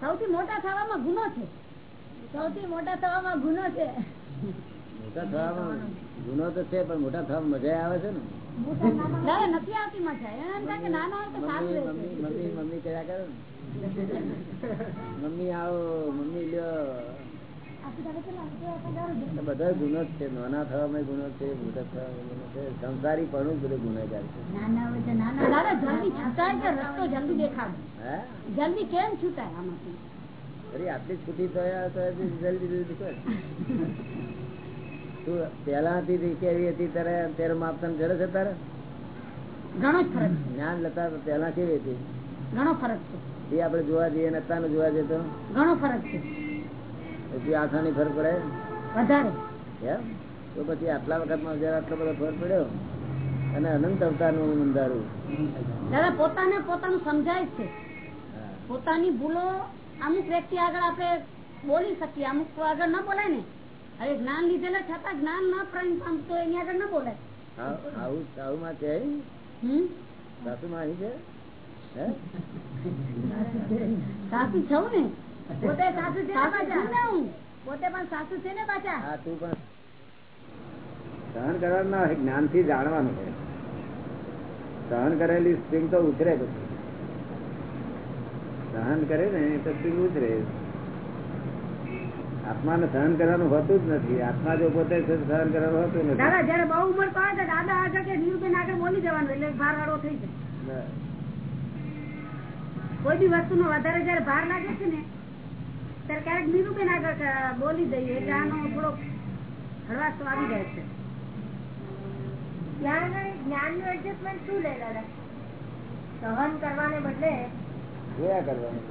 સૌથી મોટા થવામાં ગુનો છે. સૌથી મોટા થવામાં ગુનો છે. મોટા થવામાં ગુનો તો છે પણ મોટા થવામાં મજા આવે છે ને? નથી આવતી મજા. એમ કે નાનો હોય તો સારું મમ્મી આવો મમ્મી લ્યો. બધા ગુનો જ છે. નાના થવામાં ગુનો છે મોટા થવામાં ગુનો છે. સંસારી પણ બધું ગુનેગાર છે. જલ્દી કેમ છૂટાય આમાંથી? આટલી છૂટી થયા તો જલ્દી જલ્દી કર તું પેલા હતી કેવી હતી તારે અત્યારે માપતન જડે છે તારે? ઘણો જ ફરક જ્ઞાન લેતા પેલા કેવી હતી? ઘણો ફરક છે. એ આપડે જોવા જઈએ ને અત્યારનું જોવા જઈએ તો? ઘણો ફરક છે. પછી આસાની ફર પડે? વધારે. એમ તો પછી આટલા વખતમાં જયારે આટલો બધો ફર પડ્યો અને અનંત અવતારનું બંધારું દાદા પોતાને પોતાનું સમજાય છે. પોતાની ભૂલો અમુક વ્યક્તિ આગળ આપણે બોલી શકીએ અમુક આગળ ન બોલાય ને. હવે જ્ઞાન લીધેલા છતાં જ્ઞાન ન પ્રાણ પામતો એની આગળ ન બોલાય. આવ- આવું માં છે? સાસુ માં છે? હે? સાસુ છું ને? પોતે સાસુ છે પોતે પણ સાસુ છે ને પાછા? હા તું પણ. સહન કરવાનું ના જ્ઞાનથી જાણવાનું છે સહન કરેલી સ્પ્રિંગ તો ઉતરે પછી સહન કરે ને તો સ્પ્રિંગ ઉતરે આત્માને સહન કરવાનું હોતું જ નથી. આત્મા જો પોતે સહન કરવાનું હોતું નથી. દાદા જયારે બહુ ઉંમર પડે તો દાદા આગળ કે નીરુબેન આગળ બોલી જવાનું એટલે ભાર વાળો થઈ જાય. કોઈ બી વસ્તુ નો વધારે જયારે ભાર લાગે છે ને ત્યારે ક્યારેક નીરુબેન આગળ બોલી દઈએ એટલે આનો થોડો હળવાશ તો આવી જાય છે. જ્ઞાનનું એડજસ્ટમેન્ટ શું લે દાદા? સહન કરવાને બદલે જોયા કરવાનું.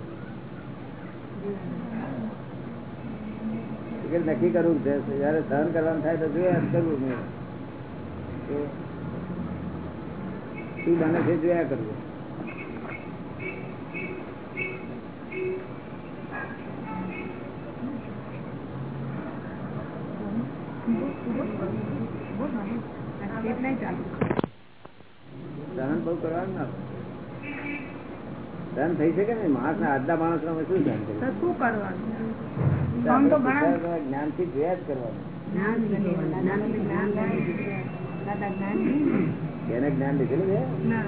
નક્કી કરવું છે. જયારે સહન કરવાનું થાય તો જોયા કરવું શું બને છે જોયા કરવું. સહન બહુ કરવાનું ના. સહન થઈ શકે ને? માણસ ના આજના માણસ શું સહન શું કરવાનું? જ્ઞાનથી જોયા જ કરવાનું. એને જ્ઞાન લીધેલું છે. ના.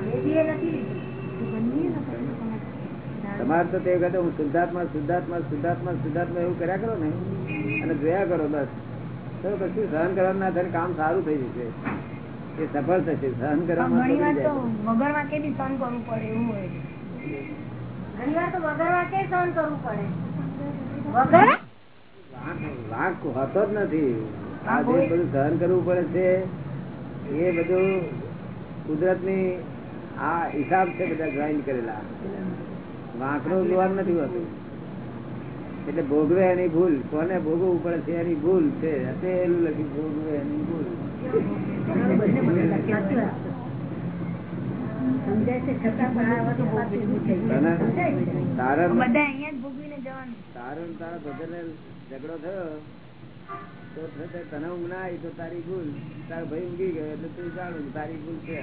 તમારે તો તે વખતે હું શુદ્ધાત્મા શુદ્ધાત્મા શુદ્ધાત્મા શુદ્ધાત્મા એવું કર્યા કરો ને? અને જોયા કરો બસ. તો પછી સહન કરવાનું ના થાય કામ સારું થઈ જશે. એ સફળ થશે સહન કરવામાં વગર વાંકે બી સહન કરવું પડે એવું હોય. ઘણી વાર તો વગર વાંકે સહન કરવું પડે? વગર? વાંક- હોતો જ નથી. આ જે બધું સહન કરવું પડે છે એ બધું કુદરતની આ હિસાબ છે બધા જોઈન કરેલા. વાંકનું જોવાનું નથી હોતું. એટલે ભોગવે એની ભૂલ. કોને ભોગવવું પડે છે એની ભૂલ છે. એનું લખી ભોગવે એની ભૂલ. ઝઘડો થયો તો તને ઊંઘ ના આવી તો તારી ભૂલ. તારો ભાઈ ઊંઘી ગયો એટલે તું જાણું તારી ભૂલ છે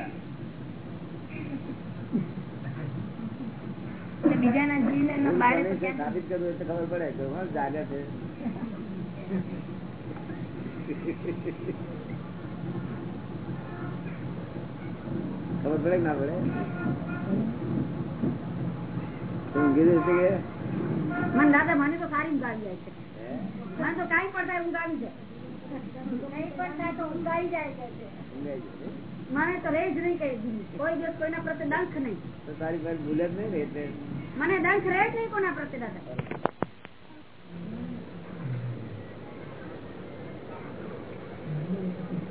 બીજાના જીવને છે કરવું એટલે ખબર પડે કે જાગે છે. ખબર પડે ના પડે? ઊંઘી જશે કે? મને દાદા મને તો સારી ઊંઘ આવી જાય છે? મને તો કઈ પડતા ઊંઘ આવી જાય. નહીં પણ થાય તો ઊંઘ આવી જાય છે. મને તો રેજ નહીં કઈ કોઈ દિવસ કોઈના પ્રત્યે દંખ નહીં. તો તારી પાસે ભૂલ જ નહીં રહે એટલે મને દંખ રહે જ નહીં કોના પ્રત્યે દાદા.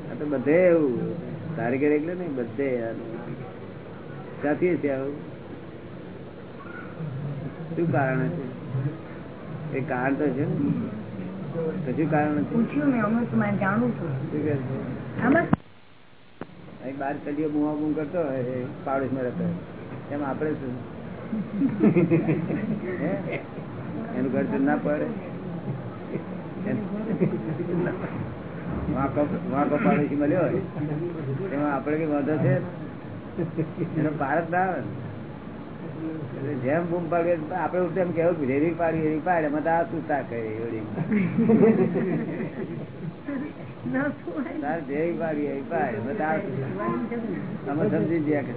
આ તો બધે એવું. તારી ઘરે એટલે નહીં બધે ક્યાંથી છે આવું? શું કારણ છે એ કારણ તો છે ને. કશું કારણ પૂછ્યું મેં તો છું. શું કે છે? અહીં બાર સદીઓ બુમા બુમ કરતો હોય પાડોશમાં રહેતો એમ આપણે શું? એનું ઘર તો ના પડે. એમાં. આપણે કઈ વાંધો છે? એનો પાર ના આવે જેમ બૂમ પાડીએ આપડે એમ કેવું રેરી પાડી પાડે. એમાં તો આ શું તાક કરે તાર જેવી પાડી એવી પાડે એમાં તો આ શું તાક? અમે સમજી ગયા કે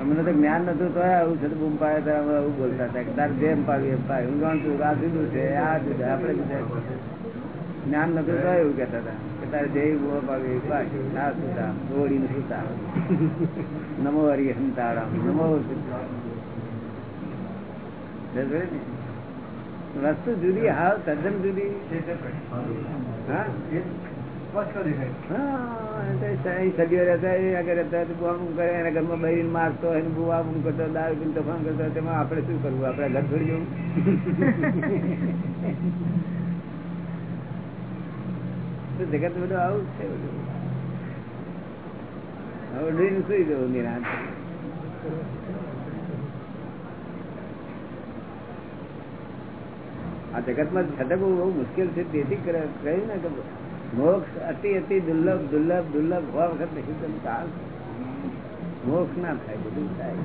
અમને તો જ્ઞાન નતું, તો આવું છે, બૂમ પાડે તો અમે આવું બોલતા હતા તાર જેમ પાડ્યું એમ પાડ્યું હું જાણતું આ જુદું છે, આ જુદું આપડે જ્ઞાન નતું, તો એવું કેતા હતા કે તારે જેવી બૂમો પાડવી એવી પાડ આ સુતા દોડીને સુતા. નમો હરિ સંતારામ નમો સીતારામ. વસ્તુ જુદી, હાવ તદ્દન જુદી. મારતો બૂમ કરતો દારૂ પીને તોફાન કરતો તેમાં આપણે શું કરવું? આપડે ઘર છોડી જવું. જગત બધું આવું છે બધું. હવે ડરીને સુઈ જવું નિરાંત. આ જગતમાં છટકવું બહુ મુશ્કેલ છે. તેથી કહ્યું ને કે મોક્ષ અતિ અતિ દુર્લભ દુર્લભ દુર્લભ હોવા વખત નહીં તમે મોક્ષ ના થાય બધું થાય.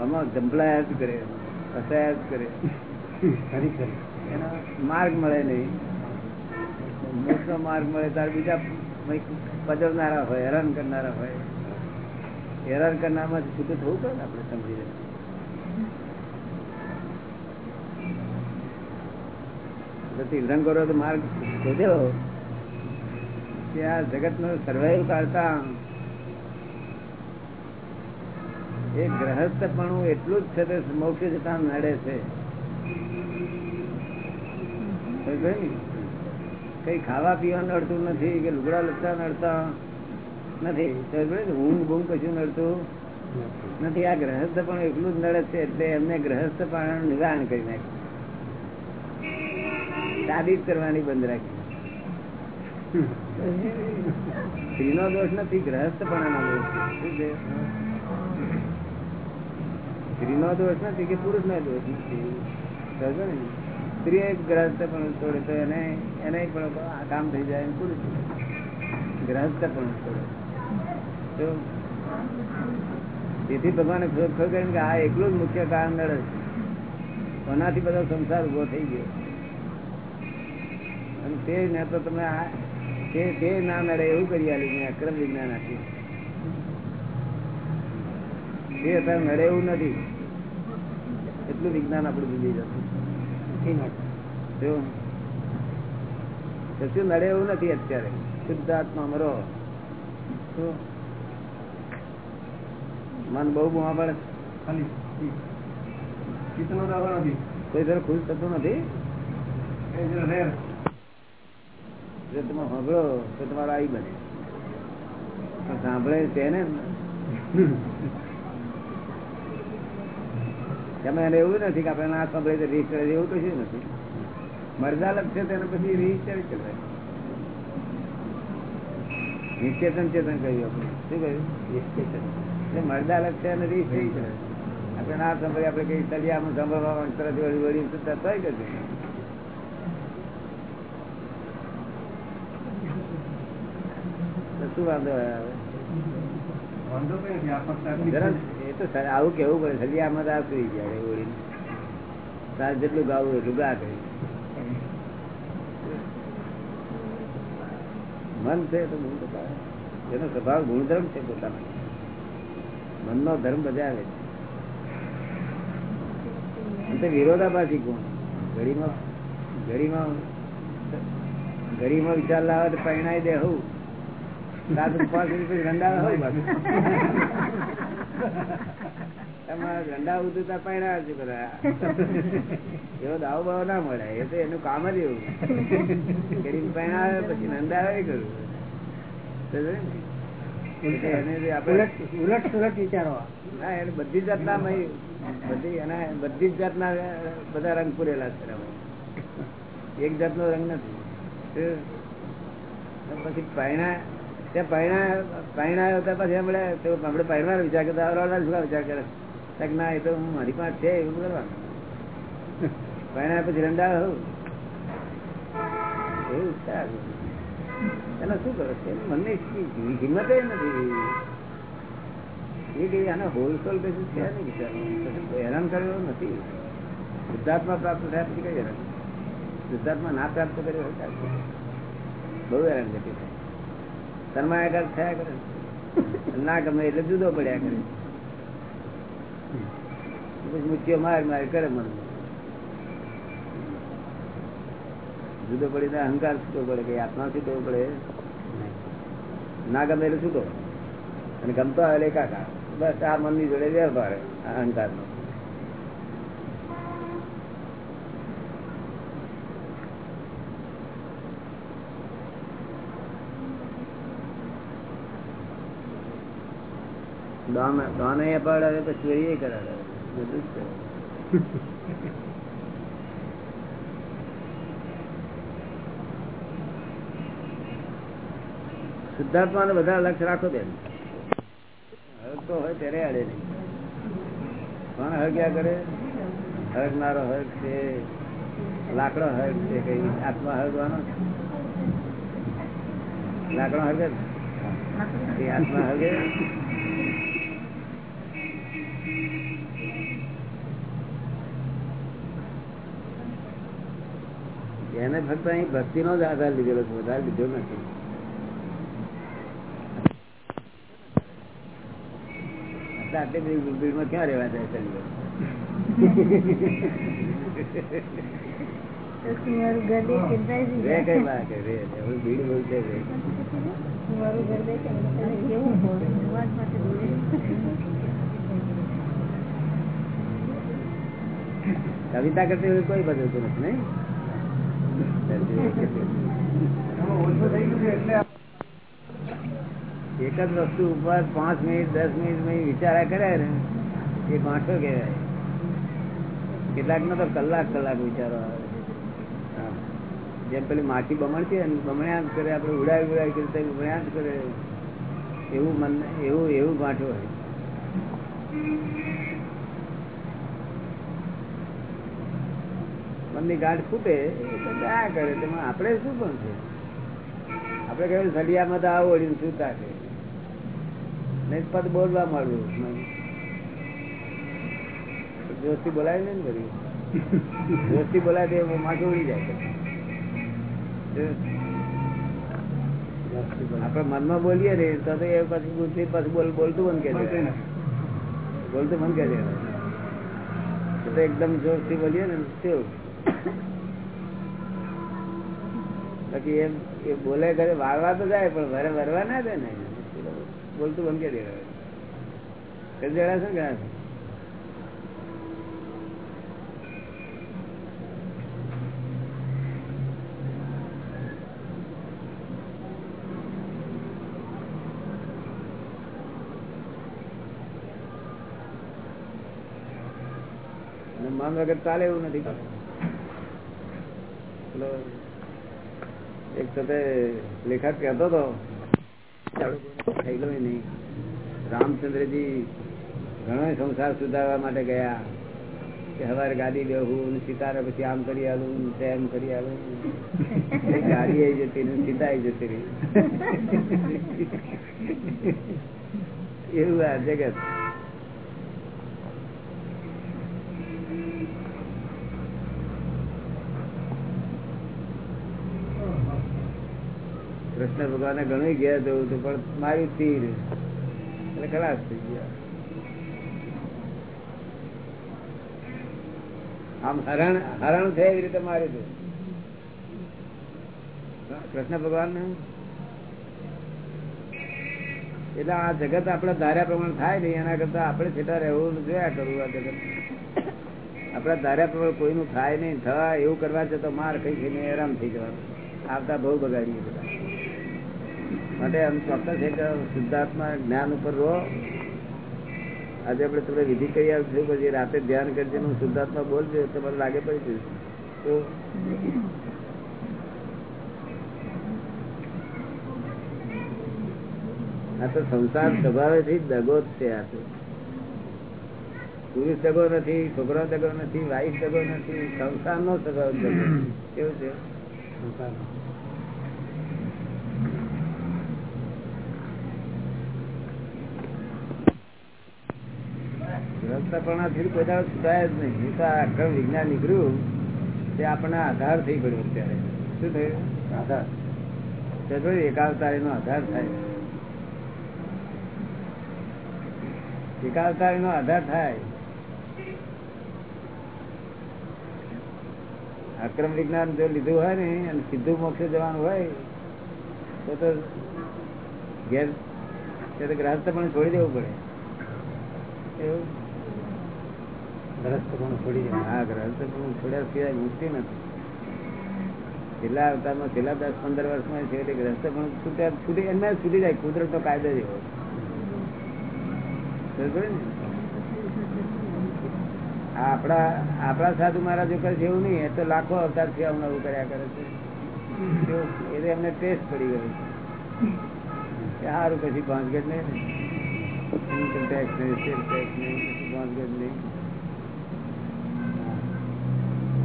આમાં જંપલાયા જ કરે ફસાયા જ કરે. એનો માર્ગ મળે નહીં. મોક્ષ નો માર્ગ મળે ત્યારે બીજા પજવનારા હોય હેરાન કરનારા હોય. હેરાન કરનારમાં છૂટું થવું પડે ને આપણે સમજી તીર્થંકરો તો માર્ગ શોધ્યો ત્યાં જગત નો સર્વાઈવ કરતા એ ગ્રહસ્થ પણ એટલું જ છે તે મોક્ષ જતા નડે છે. કઈ ખાવા પીવા નડતું નથી કે લુગડા લગતા નડતા નથી. ઊંઘ બૂંઘ કશું નડતું નથી. આ ગ્રહસ્થ પણ એટલું જ નડે છે એટલે એમને ગ્રહસ્થ પણ નિવારણ કરી નાખ્યું. જ કરવાની બંધ રાખી. સ્ત્રીનો દોષ નથી ગ્રહસ્થ પણ દોષ સ્ત્રીનો દોષ નથી કે પુરુષ નો દોષ નથી? સમજો? સ્ત્રી ગ્રહસ્થ પણ છોડે તો એને એને પણ આ કામ થઈ જાય પુરુષ ગ્રહસ્થ પણ છોડે. તો તેથી ભગવાને કે આ એકલું જ મુખ્ય કારણ નડે છે. કોનાથી બધો સંસાર ઊભો થઈ ગયો? અને તે ને તો તમે આ તે તે ના નડે એવું કરી આલી મેં અક્રમ વિજ્ઞાન આપ્યું તે અત્યારે નડે એવું નથી. એટલું વિજ્ઞાન આપણું ભૂલી જતું કશું નડે એવું નથી અત્યારે. શુદ્ધ આત્મા મરો? મન બહુ બુમા પડે કોઈ ખુશ થતું નથી? જો તમે સાંભળો તો તમારો આવી બને. પણ સાંભળે ને? તમે એને એવું નથી કે આપણે ના સાંભળે રીસ કરે એવું કશું નથી. મરદાલક છે તેને પછી રીચ કરે નિશ્ચેતન ચેતન કહ્યું આપણે. શું કહ્યું? નિશ્ચેતન. મરદાલક છે અને રીસ થઈ છે આપણે ના સાંભળીએ, આપણે કઈ તળિયામાં સાંભળવા તરત વળી વળી સુધા થાય કે શું વાંધો આવે? આવું કેવું પડે સલિયામાં આમાં આ સુઈ ગયા રે ઓળીને. તાર જેટલું ગાવું એટલું ગા કરી મન છે તો ગુણ બતાવે. એનો સ્વભાવ ગુણધર્મ છે પોતાનો. મનનો ધર્મ બજાવે છે. વિરોધાભાસી ગુણ. ઘડીમાં ઘડીમાં ઘડીમાં વિચાર લાવે તો પરિણાય દે હોય તમારે છે બધા. એવો દાવ બાવ ના મળે એ તો એનું કામ જ એવું. ગરીબ પરિણામ પછી નંદા કરું સમજ્યો એને જે ઉલટ સુલટ વિચારો. ના એને બધી જાતના બધી એના બધી જ જાતના બધા રંગ પૂરેલા છે. એક જાતનો રંગ નથી. પછી પૈણા ત્યાં પૈણા પૈણા હતા પછી તો આપણે પૈણવાનો વિચાર કરતા વિચાર કરે? ના, એ તો મારી પાસે છે, એવું કરવાનું. પૈણા પછી રંડા એવું બધું. એને શું કરે? છે મને હિંમત નથી. એ કઈ આને હોલસેલ બેસીસ છે નહીં બિચારો હેરાન કર્યો નથી. શુદ્ધાત્મા પ્રાપ્ત થયા પછી કઈ હેરાન? શુદ્ધાત્મા ના પ્રાપ્ત કર્યો બહુ હેરાન ગતિ થાય તન્માયાકાર થયા કરે. ના ગમે એટલે જુદો પડ્યા કરે. પછી માર માર કરે મને. જુદો પડીને અહંકાર છૂટો પડે કે આત્મા છૂટો પડે. ના ગમે એટલે છૂટો અને ગમતો આવે એકાકાર. બસ આ મનની જોડે વ્યવહાર અહંકાર નો દાન એ અપાડાવે પછી કરાવે. બધું લક્ષ રાખો બેન. હરક તો હોય ત્યારે અડે નહીં. કોણ હરગ્યા કરે? હરગનારો હરક છે, લાકડો હરક છે, કઈ આત્મા હરગવાનો લાકડો હરગે આત્મા હરગે એને ફક્ત અહીં ભક્તિ નો જ આધાર લીધેલો છે વધારે લીધો નથી. આટલી બધી ભીડમાં ક્યાં રહેવા જાય શરીર મારું ઘર દેખ ચિંતાઈ રે કઈ વાત રે હવે ભીડ બહુ છે રે. મારું ઘર દેખ એવું બોલે અવાજ માટે બોલે. કવિતા કરતી હોય કોઈ બદલતું નથી નહીં? એક જ વસ્તુ ઉપર પાંચ મિનિટ, દસ મિનિટ વિચારા કરે ને, એ ગાંઠો કહેવાય. કેટલાક નો તો કલાક કલાક વિચારો આવે. જેમ પેલી માટી બમણ છે ને, બમણ્યા જ કરે આપડે ઉડાવી ઉડાવી કરતા બમણ્યા જ કરે. એવું મન, એવું એવું ગાંઠો હોય. મનની ગાંઠ ફૂટે આ કરે તેમાં આપણે શું પણ છે? આપણે કહ્યું સળિયામાં તો આવું વળ્યું શું છે નહીં પદ બોલવા મળવું જોશથી બોલાય ને કર્યું જોશથી બોલાય તે માથું ઉડી જાય આપણે મનમાં બોલીએ ને તો એ પછી બુદ્ધિ પછી બોલ બોલતું બંધ કે દે. બોલતું બંધ કે દે. તો એકદમ જોશથી બોલીએ ને કેવું બાકી એમ, એ બોલે ઘરે વાળવા તો જાય, પણ ઘરે વરવા ના દે ને. બોલતું બંધ કરી દેવાય. જણા શું અને મન વગર ચાલે એવું નથી. પેલો એક સાથે લેખક કહેતો હતો. થયેલો નહીં. રામચંદ્રજી ઘણો સંસાર સુધારવા માટે ગયા. કે હવારે ગાડી બેહું સીતારે પછી આમ કરી આલું તેમ કરી આલું. ગાડી આવી જતી ને સીતા આવી જતી રહી. એવું આ જગત. કૃષ્ણ ભગવાને ઘણું ગયા જવું હતું, પણ મારી તીર. એટલે ખલાસ થઈ ગયા. આમ હરણ હરણ છે એવી રીતે મારી દઉં કૃષ્ણ ભગવાન એટલે આ જગત આપડે ધાર્યા પ્રમાણે થાય નહીં, એના કરતા આપણે છેટા રહેવું જોયા કરવું આ જગત. આપડા ધાર્યા પ્રમાણે કોઈનું થાય નહીં થવા એવું કરવા જતો માર કઈ ખાઈને આરામ થઈ જવાનું. આવતા બહુ બગાડીએ બધા. માટે એમ ચોક્કસ એક શુદ્ધાત્મા જ્ઞાન ઉપર રહો. આજે આપણે તમને વિધિ કરી આવશું પછી રાતે ધ્યાન કરજે હું શુદ્ધાત્મા બોલજો, તમારે લાગે પડી તો આ તો સંસાર સ્વભાવેથી દગો જ છે આ તો. પુરુષ દગો નથી, છોકરો દગો નથી વાઈફ દગો નથી સંસાર નો સ્વભાવ દગો કેવું છે? સંસાર આ વિજ્ઞાન આધાર થઈ ગયો અત્યારે. શું થયું? આધાર. તે એકાવતારી નો આધાર થાય. એકાવતારી નો આધાર થાય. અક્રમ વિજ્ઞાન જો લીધું હોય ને અને સીધું મોક્ષ જવાનું હોય, તો તો ગ્રાહસ્થ ગ્રહસ્થ પણ છોડી દેવું પડે. એવું? ગ્રસ્ત પણ છોડી દે. હા, ગ્રસ્ત પણ છોડ્યા સિવાય મુક્તિ દસ પંદર વર્ષમાં છે એટલે ગ્રસ્ત પણ છૂટ્યા, છૂટી એમને છૂટી જાય, કુદરત કાયદો જ એવો. આપણા આપણા સાધુ મહારાજો કરે છે એવું નહીં તો લાખો અવતારથી નવું કર્યા કરે છે. એટલે એમને ટેસ્ટ પડી ગયો. સારું પછી ભાંગત નહીં. ને ઇન્કમ ટેક્સ નહીં ટેક્સ નહીં પાંચ ભાંગત નહીં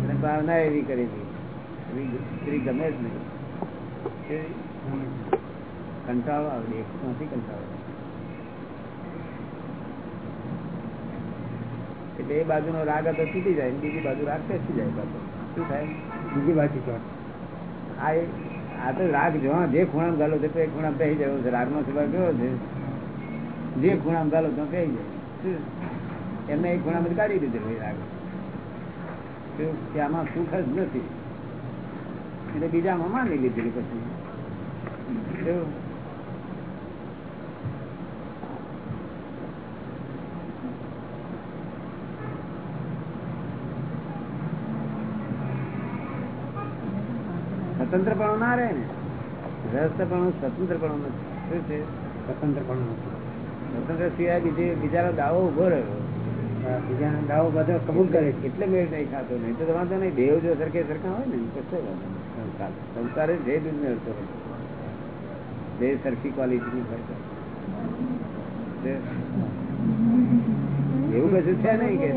અને ભાવના એવી કરી હતી. સ્ત્રી ગમે જ નહીં. કંટાળો આવડે નથી કંટાળો એટલે એ બાજુનો રાગ હતો છૂટી જાય બીજી બાજુ રાગ બેસી જાય પાછો. શું થાય? બીજી બાજુ આ એ- આ તો રાગ જો જે ખૂણામાં ગાલો છે તે ખૂણા પહેરી જાય. છે રાગનો સ્વભાવ કેવો છે? જે ખૂણામાં ગાલો તો પહેરી જાય? એમને એક ખૂણામાં કાઢી દીધેલો એ રાગ? કે આમાં સુખ જ નથી. એટલે બીજામાં માની લીધેલી પછી? સ્વતંત્રપણું ના રહે ને. રહસ્યપણું સ્વતંત્રપણું નથી. શું છે? સ્વતંત્રપણું સ્વતંત્ર સિવાય બીજે બીજાનો દાવો ઊભો રહ્યો. છે. મેળ નહીં ખાતો નહીં. તો વાંધો નહીં સરખે સરખા હોય ને કશો જે દૂધ મેળતો જે સરખી ક્વોલિટી હોય એવું કશું છે નહીં કે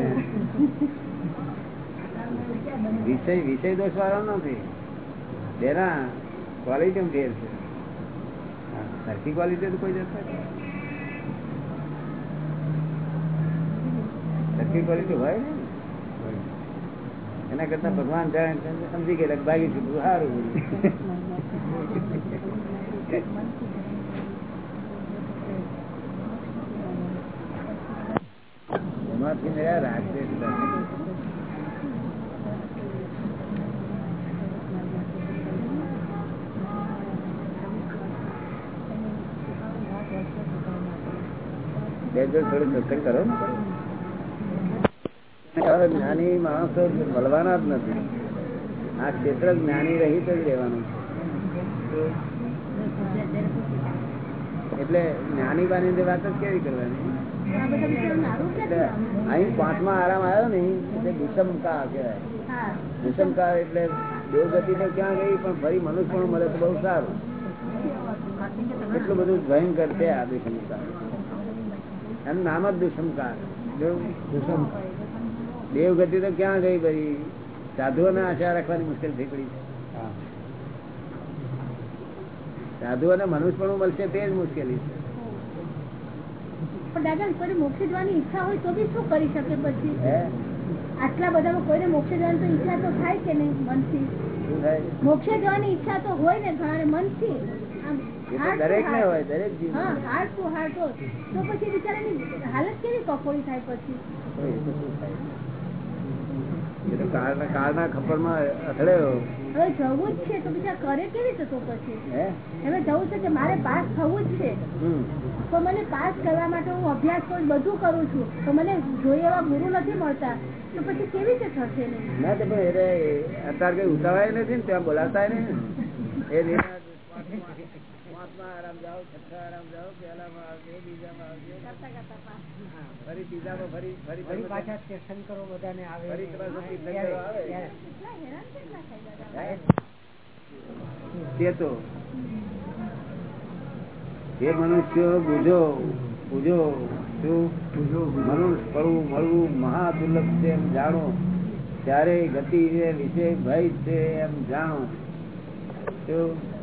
વિષય વિષય દોષ વાળો નથી. બેના ક્વોલિટી ફેર છે. સરખી ક્વોલિટી તો કોઈ જતા જ કરી હોય ને એના કરતા ભગવાન જાણે સમજી ગયેલા કે ભાગી છૂટવું સારું એમાંથી રાખશે બે જોડ થોડું સત્સંગ કરો ને. જ્ઞાની માણસો મળવાના જ નથી. આ ક્ષેત્ર જ્ઞાની રહીત જ રહેવાનું. એટલે જ્ઞાની બાની વાત જ કેવી કરવાની? અહીં પાંચમા આરામ આવ્યો ને, એટલે વિષમકા કહેવાય. હા. વિષમકા એટલે દેવગતિ ક્યાં ગઈ, પણ ફરી મનુષ્ય પણ મળે તો બહુ સારું. એટલું બધું ભયંકર છે આ દુષ્મકાર એમ નામ જ દુષ્મકાર દુષ્મ દેવગતિ તો ક્યાં ગઈ ભાઈ સાધુઓને આશા રાખવાની મુશ્કેલ થઈ પડી છે. સાધુઓને મનુષ્ય પણ મળશે તે જ મુશ્કેલી છે. પણ દાદા કોઈને મોક્ષે જવાની ઈચ્છા હોય તો બી શું કરી શકે પછી આટલા બધામાં કોઈને મોક્ષે જવાની તો ઈચ્છા તો થાય કે નહીં મનથી? મોક્ષે જવાની ઈચ્છા તો હોય ને ઘણાને મનથી. દરેક ને heart. હોય દરેક હાર્ટ ટુ હાર્ટ તો પછી બિચારાની હાલત કેવી કફોડી થાય પછી? કાળના કાળના ખપરમાં અથડાયો. હવે જવું જ છે તો બિચારા કરે કેવી રીતે તો પછી? હવે જવું છે કે મારે પાસ થવું જ છે. તો મને પાસ કરવા માટે હું અભ્યાસ કરું બધું કરું છું તો મને જોઈએ એવા ગુરુ નથી મળતા. તો પછી કેવી રીતે થશે ના? તો પણ એટલે અત્યારે કઈ ઉતાવાય નથી ને ત્યાં બોલાતા નહીં એ નિર્ણય આરામ જાઓ છઠ્ઠા આરામ જાઓ પહેલામાં આવજો બીજામાં આવજો. હા, ફરી ત્રીજામાં ફરી ફરી ફરી તમે- પાછા તીર્થંકરો બધાને આવે. ફરી? તે એ મનુષ્ય બુજો બુજો શું મનુષ્ય પડવું મળવું મહા દુર્લભ છે એમ જાણો. ત્યારે ગતિ છે વિશે ભય છે એમ જાણો. શું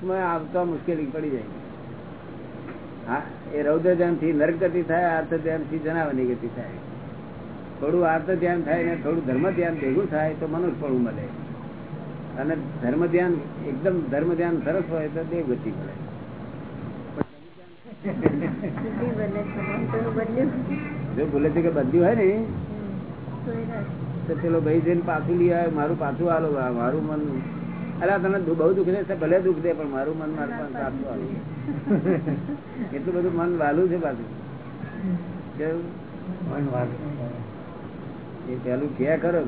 મનુષ્યમાં આવતા મુશ્કેલી પડી જાય. હા એ રૌદ્ર ધ્યાનથી નર્ક ગતિ થાય આર્થ ધ્યાનથી જનાવની ગતિ થાય. થોડું આર્થ ધ્યાન થાય ને થોડું ધર્મ ધ્યાન ભેગું થાય તો મનુષ્ય પણ મળે. અને ધર્મ ધ્યાન એકદમ ધર્મ ધ્યાન સરસ હોય તો દેવ ગતિ મળે જો ભૂલે છે કે બદલ્યું હોય ને તો પેલો ભાઈ જઈને પાછું લઈ આવે મારું પાછું આલો મારું મન અરે તમે બહુ દુઃખ દે ભલે દુઃખ દે પણ મારું મન મારું પણ પાછું આલો એટલું બધું મન વાલું છે પાછું. કેવું? એ પેલું કે કરો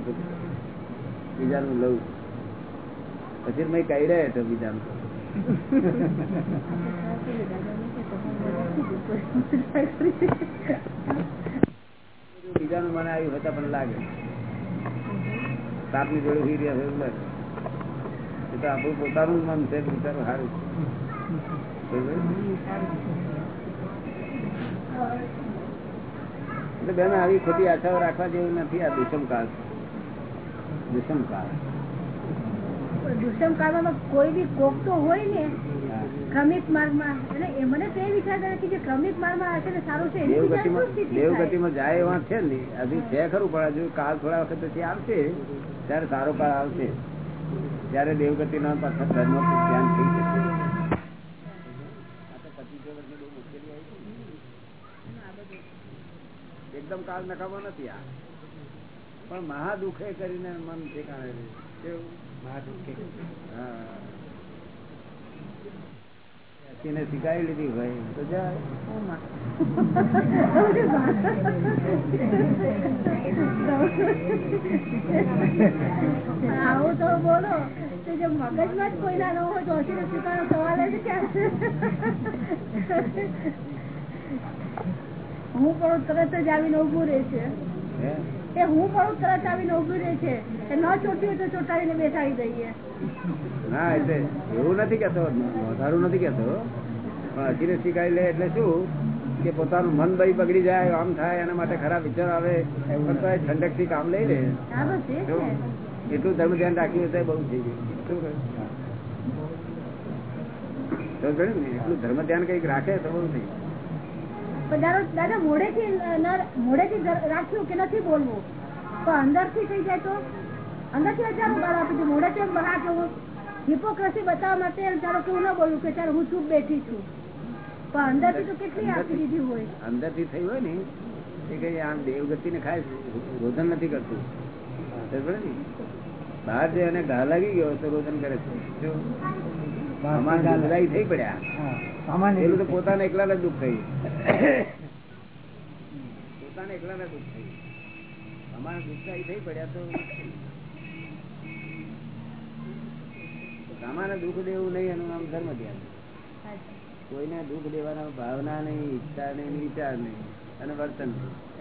બીજાનું લઉં. પછી મેં કહી રહ્યા તો બીજાનું. બીજાનું મને આવ્યું હતા, પણ લાગે. સાપની જોડે હોઈ રહ્યા હોય એવું લાગે. એ તો આપણું પોતાનું જ મન છે બિચારું સારું એટલે બેન આવી ખોટી આશાઓ રાખવા જેવું નથી આ દુષમ કાળ દુષમ કાળ દુષ્મ કાળમાં કોઈ બી કોક તો હોય ને. ક્રમિક માર્ગમાં. એટલે એ મને તો એ વિચાર કરે કે જે ક્રમિક માર્ગમાં હશે ને સારું છે? દેવગતિમાં જાય એવા છે ને હજી છે ખરું પણ હજુ કાળ થોડા વખત પછી આવશે ત્યારે સારો કાળ આવશે. ત્યારે દેવગતિ ના પાછા ધર્મ ધ્યાન થઈ શકે. એકદમ કાળ નકામો નથી આ. પણ મહાદુખે કરીને મન ઠેકાણે કેવું? કેવું હા. એને શીખાવી લીધી હોય તો આવું તો બોલો. જે મગજમાં જ કોઈના ન હોય તો હું પણ તરત જ આવીને ઉભું રહે છે? એ હું પણ તરત આવીને ઊભી રહે છે. એ ન ચોટ્યું તો ચોટાડીને બેસાડી દઈએ. ના એટલે એવું નથી કેતો વધારું નથી કેતો પણ શીખાઈ લે એટલે શું? કે પોતાનું મન ભાઈ બગડી જાય આમ થાય એના માટે ખરાબ વિચાર આવે પણ તો ઠંડકથી કામ લઈ લે. એટલું ધર્મ ધ્યાન રાખ્યું તો બહુ થઈ ગયું. શું એટલું ધર્મ ધ્યાન કંઈક રાખે તો બહુ થઈ દાદા મોડેથી ધ- રાખ્યું કે નથી બોલવું? તો અંદરથી થઈ જાય તો? અંદરથી હજારો બહાર આપી દઉં મોડેથી બહાર જવું? હિપોક્રેસી બતાવવા માટે ચાલો કે હું ન બોલું કે ચાલો હું ચૂપ બેઠી છું. પણ અંદરથી તો કેટલી આપી દીધી હોય? અંદરથી થઈ હોય ને એ કઈ આમ દેવગતિ ને ખાય રોધન નથી કરતું? બહાર જે એને ઘા લાગી ગયો તો રોધન કરે છે. થઈ પડ્યા. તો પોતાને એકલા દુઃખ થઈ. પોતાને એકલા દુઃખ થઈ. અમારે દુઃખદાયી થઈ પડ્યા તો સામાન્ય દુઃખ દેવું નહીં એનું નામ ધર્મ ધ્યાન. કોઈને દુઃખ દેવાના ભાવના નહીં ઈચ્છા નહીં વિચાર નહીં અને વર્તન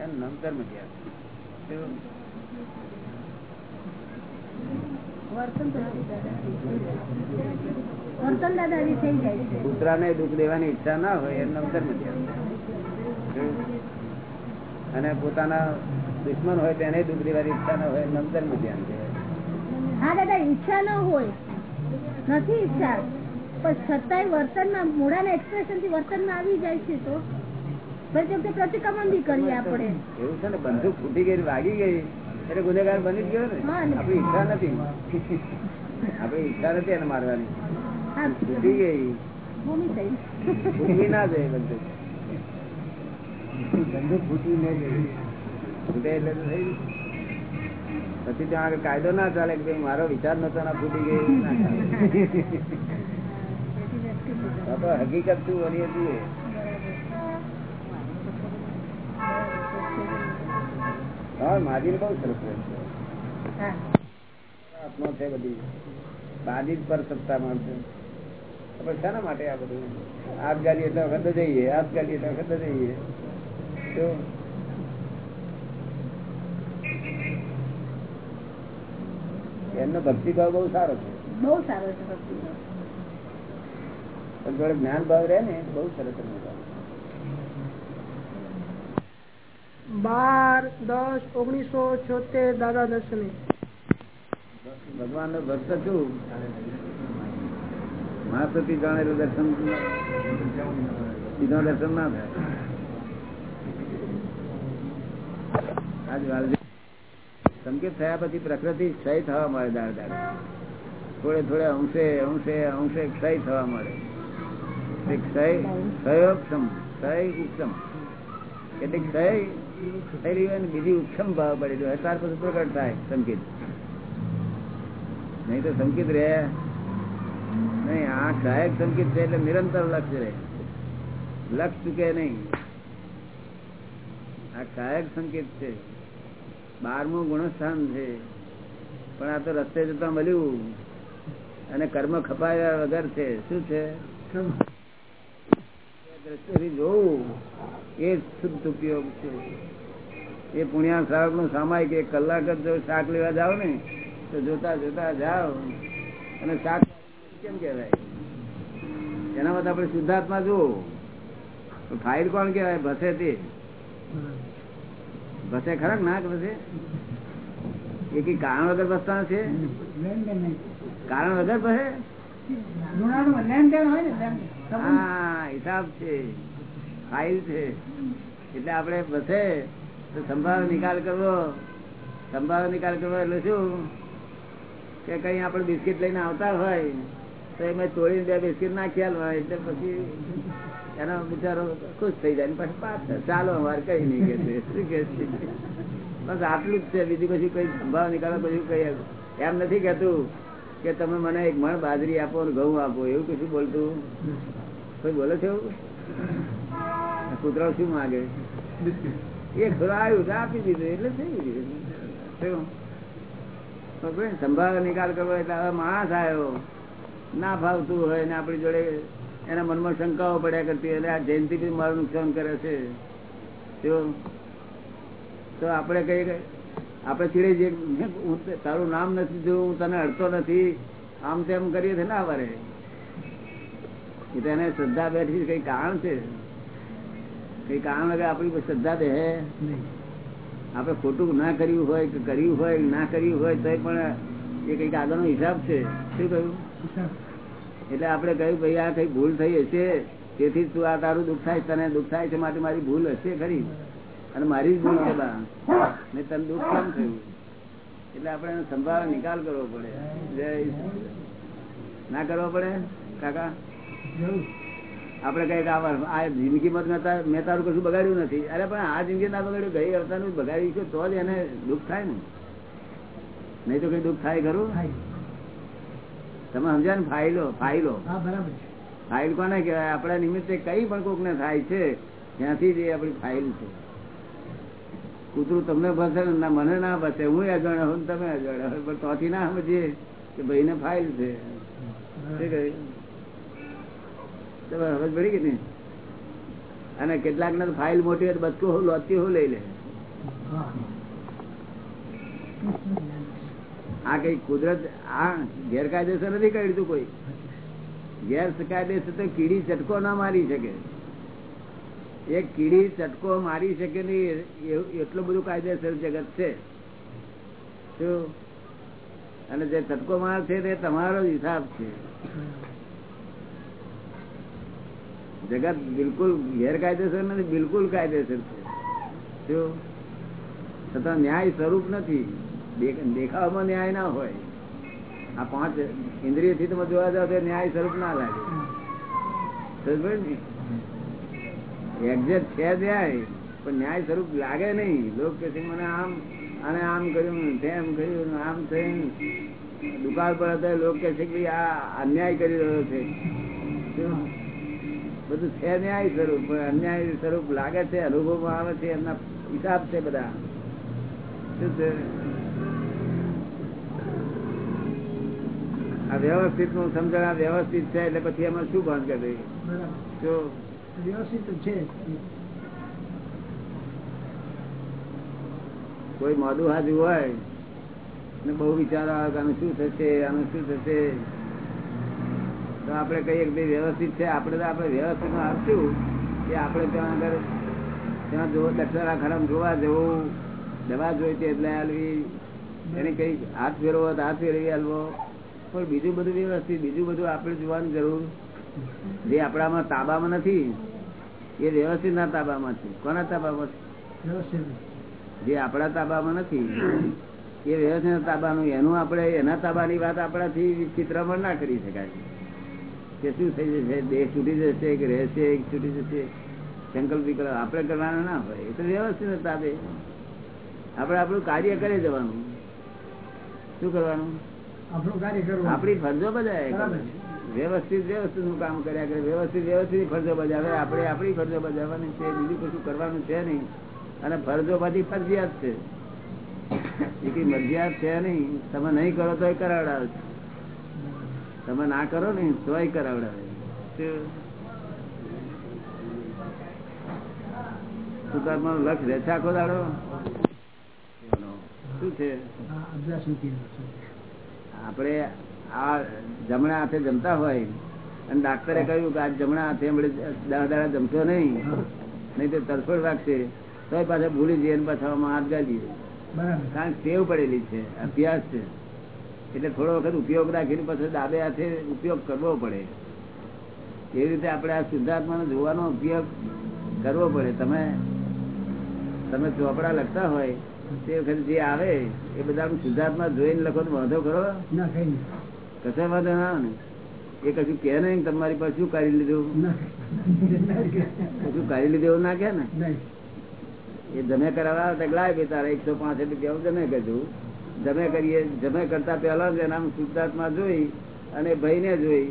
એનું નામ ધર્મ ધ્યાન? વર્તન વર્તન છે. કૂતરાને દુઃખ દેવાની ઈચ્છા ના હોય એમનો ધર્મ અને પોતાના દુશ્મન હોય તેને દુઃખ દેવાની ઈચ્છા ના હોય એમનો નામ ધર્મ ધ્યાન કહેવાય હા દાદા ઈચ્છા ન હોય. નથી ઈચ્છા. પણ છતાંય વર્તનમાં મોઢાના એક્સપ્રેશનથી વર્તનમાં આવી જાય છે તો. પ્રતિક્રમણ બી કરીએ આપણે. એવું છે ને બંદૂક ફૂટી ગઈ વાગી ગઈ એટલે ગુનેગાર બની ગયો ને. ને. ઈચ્છા નથી. આપડી ઈચ્છા નથી એને મારવાની. હા ગઈ ભૂમિ ના જાય બંદૂક બંદૂક ફૂટવી ન જાય ફૂટે એટલે થઈ પછી ત્યાં કાયદો ના ચાલે મારો વિચાર નતો ફૂટી ગયો ના હકીકત શું વળી હતી એ. હા માજી બહુ સરસ છે બધી બાજી પર સત્તા માણસો પણ શાના માટે આ બધું? આપ ગાડી એટલે વખત જઈએ આપ ગાડી એટલે વખત જઈએ. તો એમનો ભક્તિભાવ બહુ સારો છે. બહુ સારો છે ભક્તિભાવ. પણ થોડો જ્ઞાન ભાવ રહે ને બહુ સરસ બાર દસ ઓગણીસો છોતેર દાદા દર્શને. ભગવાન નો ભક્ત છું. મહાપ્રતિ જાણેલું દર્શન સીધો દર્શન ના થાય. આજ સંકેત થયા પછી પ્રકૃતિ ક્ષય થવા મળે દાડ દાડ. થોડે થોડે અંશે અંશે અંશે ક્ષય થવા મળે. એટલે બીજી ઉપક્ષમ ભાવ પડે તો ત્યાર પછી પ્રગટ થાય સંકેત. નહીં તો સંકેત રહે. નહીં, આ સહાયક સંકેત છે એટલે નિરંતર લક્ષ્ય રહે. લક્ષ ચૂકે નહીં. આ સહાયક સંકેત છે. બારમું ગુણસ્થાન છે. પણ આ તો રસ્તે જતા મળ્યું. અને કર્મ ખપાયા વગર છે. શું છે? જોવું. એ શુદ્ધ ઉપયોગ છે. એ પુણ્યા શ્રાવકનું સામાયિક એક કલાક જ જો શાક લેવા જાવ ને, તો જોતા જોતા જાઓ. અને શાક કેમ કેવાય એના માટે આપણે શુદ્ધાત્મા જોવું ફાઇલ કોણ કેવાય ભસે તે. ભસે ખરા ના ભસે? એ કઈ કારણ વગર બસતા છે કારણ વગર ભસે? હા, હિસાબ છે. ફાઇલ છે. એટલે આપણે બસે તો સંભાવ નિકાલ કરવો. સંભાવ નિકાલ કરવો એટલે શું? કે કઈ આપણે બિસ્કિટ લઈને આવતા હોય. તો શું સંભાવ એમ નથી કેતું કે તમે મને એક મણ બાજરી આપો ઘઉં આપો. એવું કશું બોલતું? કોઈ બોલે છે એવું? શું માગે? એ ખરું આવ્યું તો આપી દીધું. એટલે થઈ ગયું. શું? સંભાળ નિકાલ કરવો એટલે હવે માણસ આવ્યો. ના ભાવતું હોય ને આપણી જોડે એના મનમાં શંકાઓ પડ્યા કરતી એટલે આ જયંતિ બી મારું નુકસાન કરે છે. તો આપણે કઈ આપણે ચીડે જે તારું નામ નથી જોયું હું તને અડતો નથી. આમ તેમ કરીએ છે ના વરે. એ તો એને શ્રદ્ધા બેઠી કઈ કારણ છે? કઈ કારણ વગર આપણી શ્રદ્ધા બે આપણે ખોટું ના કર્યું હોય કે કર્યું હોય ના કર્યું હોય તો પણ એ કંઈક આગળનો હિસાબ છે. શું કહ્યું? એટલે આપણે કહ્યું, ભાઈ, આ કઈ ભૂલ થઈ હશે? તેથી તું આ તારું દુઃખ થાય તને દુઃખ થાય છે, માટે મારી ભૂલ હશે ખરી. અને મારી જ ભૂલ છે ને તને દુઃખ કેમ થયું? એટલે આપણે સંભાળ નિકાલ કરવો પડે. જય ના કરવો પડે, કાકા? આપણે કઈ આ જિંદગીમાં મેં તારું કશું બગાડ્યું નથી. અરે, પણ આ જિંદગી ના બગાડ્યું, ગઈ અવતારનું બગાડ્યું છે, તો જ એને દુઃખ થાય ને. નહીં તો કઈ દુઃખ થાય ખરું? તમે સમજ્યા ને? ફાઇલો ફાઇલો. ફાઇલ કોને કહેવાય? આપણા નિમિત્તે કઈ પણ કોક ને થાય છે ત્યાંથી જ આપણી ફાઇલ છે. કૂતરું તમને ના મને ના ભસે. હું અજાણ્યો હોઉં તમે અજાણ્યા હોય. પણ તોથી ના સમજીએ કે ભાઈ ને ફાઇલ છે? તમે સમજ પડી કે નહીં? અને કેટલાક ને ફાઇલ મોટી હોય તો બચકું હું લોચી હું. લઈ લે આ કઈ કુદરત, આ ગેરકાયદેસર નથી કર્યું કોઈ? ગેરકાયદેસર તો કીડી ચટકો ના મારી શકે. એક કીડી ચટકો મારી શકે નહીં એટલું બધું કાયદેસર જગત છે. અને જે ચટકો માર છે તે તમારો હિસાબ છે. જગત બિલકુલ ગેરકાયદેસર નથી, બિલકુલ કાયદેસર છે. છતાં ન્યાય સ્વરૂપ નથી. દેખાવમાં ન્યાય ના હોય. આ પાંચ ઇન્દ્રિયથી તમે જોવા જાવ ન્યાય સ્વરૂપ ના લાગે. એક્ઝેક્ટ છે ન્યાય, પણ ન્યાય સ્વરૂપ લાગે નહીં. લોક કે મને આમ અને આમ કર્યું તેમ કર્યું આમ થયું. દુકાળ પર હતા, લોક કે છે કે આ અન્યાય કરી રહ્યો છે. બધું છે ન્યાય સ્વરૂપ અન્યાય સ્વરૂપ લાગે છે, અનુભવમાં આવે છે, એમના હિસાબ છે બધા. શું છે? આ વ્યવસ્થિતનું સમજણ આ વ્યવસ્થિત છે એટલે પછી એમાં શું ભાન કરી? જો વ્યવસ્થિત છે. કોઈ મોડું હાજુ હોય ને બહુ વિચાર આવે કે આનું શું થશે આનું શું થશે? તો આપણે કહીએ કે વ્યવસ્થિત છે. આપણે તો આપણે વ્યવસ્થિતમાં આપશું કે આપણે ત્યાં આગળ ત્યાં જો દક્ષરાખરમ જોવા જવું દવા જોઈતી એટલે હાલવી. એને કઈ હાથ ફેરવો તો હાથ ફેરવી હાલવો. પણ બીજું બધું વ્યવસ્થિત બીજું બધું આપણે જોવાની જરૂર. જે આપણામાં તાબામાં નથી એ વ્યવસ્થિત ના તાબામાં છે. કોના તાબામાં છે? જે આપણા તાબામાં નથી એ વ્યવસ્થિત તાબાનું એનું આપણે એના તાબાની વાત આપણાથી ચિત્રમાં ના કરી શકાય. કે શું થઈ જશે? દેહ છૂટી જશે કે રહેશે છૂટી જશે? સંકલ્પ વિકલ્પ આપણે કરવાના ના હોય. એ તો વ્યવસ્થિત તાબે આપણે આપણું કાર્ય કરે જવાનું. શું કરવાનું? આપણી ફરજો બજાવે વ્યવસ્થિત વ્યવસ્થિતનું કામ કર્યા કરે વ્યવસ્થિત વ્યવસ્થિત ફરજો બજાવે. આપણે આપણી ફરજો બજાવવાની છે બીજું કશું કરવાનું છે નહીં. અને ફરજો બધી ફરજિયાત છે. બીજી મરજિયાત છે નહીં. તમે નહીં કરો તોય કરાવડાવે તમે ના કરો ને તોય કરાવડાવે શું? સુધાર્થમાં લક્ષ રહે ખોદાડો? શું છે? આપણે આ જમણા હાથે જમતા હોય અને ડાક્ટરે કહ્યું કે આ જમણા હાથે હમણે દસ દાડા જમશો નહીં. નહીં તો તરફોડ રાખશે તો પાછા ભૂલી જઈએ અને પાછા હાથ ગાડીએ. કારણ કે ટેવ પડેલી છે અભ્યાસ છે. એટલે થોડો વખત ઉપયોગ રાખીને પછી ડાબે હાથે ઉપયોગ કરવો પડે. એવી રીતે આપણે આ શુદ્ધાત્માનો જોવાનો ઉપયોગ કરવો પડે? તમે તમે ચોપડા લખતા હોય તે વખતે જે આવે એ બધા શુદ્ધાત્મા જોઈને લખો તો વાંધો કરો ના કશો વાંધો ના ને? એ કશું કે નહીં તમારી પાસે શું કાઢી લીધું? કશું કાઢી લીધું એવું ના કે ને? એ જમે કરાવવા આવે તો બે તારા એકસો પાંસઠ રૂપિયા હું જમે કર્યું જમે કરીએ જમે કરતા પહેલા જ એના શુદ્ધાત્મા જોઈ અને ભાઈને જોઈ.